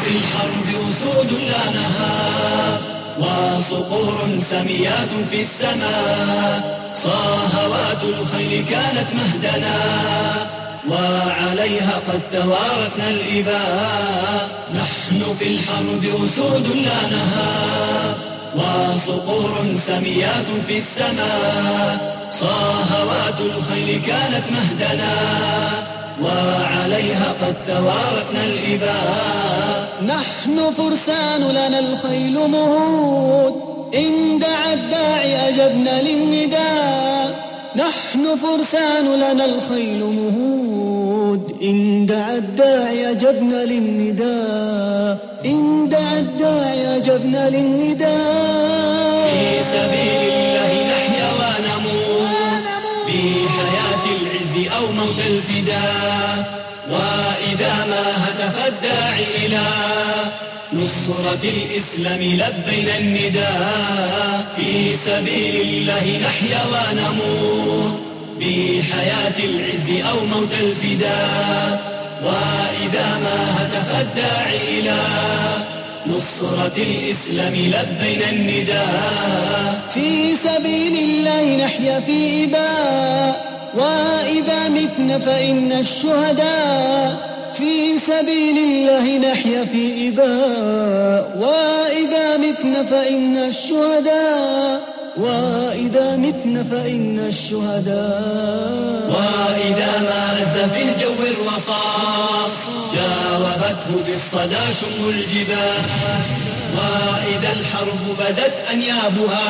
في الحرب أسود لا نهاب وصقور سميات في السماء. صاهوات الخير كانت مهدنا وعليها قد توارثنا الإباء. نحن في الحرب أسود لا نهاب وصقور سميات في السماء. صاهوات الخير كانت مهدنا. وعليها قد توارثنا الإباء. نحن فرسان لنا الخيل مهود. إن دعا الداعي أجبنا للنداء. نحن فرسان لنا الخيل مهود. إن دعا الداعي أجبنا للنداء. إن دعا الداعي أجبنا للنداء. الفداء وإذا ما هتف الداعي إلى نصرة الإسلام لبينا النداء في سبيل الله نحيا ونموت بحياة العز أو موت الفداء وإذا ما هتف الداعي إلى نصرة الإسلام لبينا النداء في سبيل الله نحيا في إباء. وإذا متنا فإن الشهداء في سبيل الله نحيا في إباء. وإذا متنا فإن الشهداء وإذا متنا فإن الشهداء. وإذا ما أز في الجو الرصاص جاوبته بالصدى شم الجبال. وإذا الحرب بدت أنيابها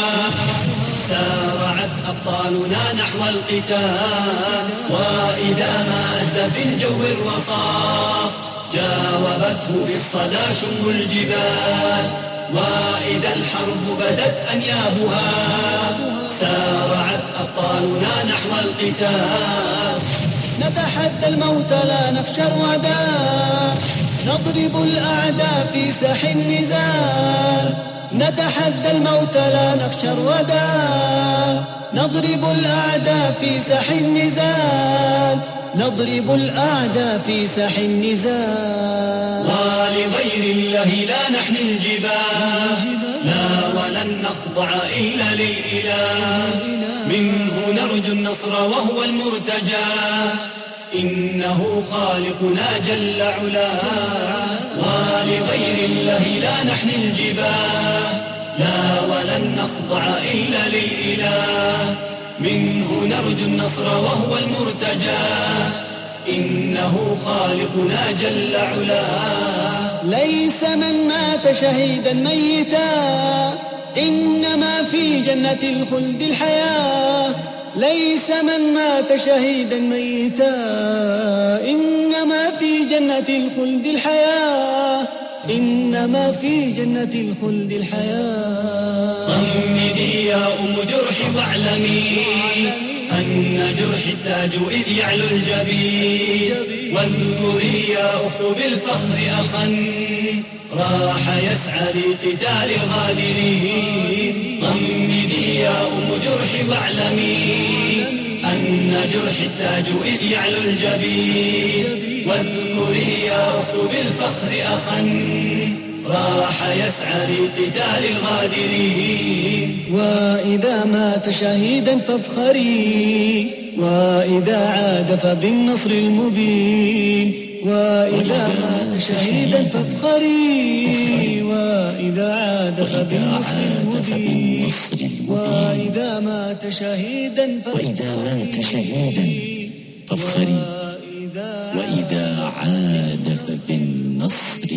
سارعت أبطالنا نحو القتال وإذا ما أز في الجو الرصاص جاوبته بالصدى شم الجبال وإذا الحرب بدت أنيابها سارعت أبطالنا نحو القتال. نتحدى الموت لا نخشى الردى نضرب الأعداء في ساح النزال. نتحدى الموت لا نخشى الردى نضرب الأعداء في ساح النزال. نضرب الأعداء في ساح النزال. ولغير الله لا نحمي الجبال. لا ولن نخضع إلا للإله. منه نرجو النصر وهو المرتجى. إنه خالقنا جل علاه ولغير الله لا نحمي الجبال لا ولن نخضع إلا للإله منه نرجو النصر وهو المرتجى. إنه خالقنا جل علاه ليس من مات شهيدا ميتا إنما في جنة الخلد الحياة. ليس من مات شهيدا ميتا إنما في جنة الخلد الحياة إنما في جنة الخلد الحياة. طمدي يا أم جرح واعلمي أن جرح التاج إذ يعلو الجبين. واذكري يا أخت بالفخر أخا راح يسعى لقتال الغادرين. يا أم جرح واعلمي أن جرح التاج إذ يعلو الجبين. واذكري يا أخت بالفخر أخا راح يسعى لقتال الغادرين. وإذا مات شهيدا فافخري وإذا عاد فبالنصر المبين. وإذا مات شهيدا فافخري عاد فبالنصر المبين وإذا مات شهيدا وإذا مات شهيدا فافخري وإذا عاد فبالنصر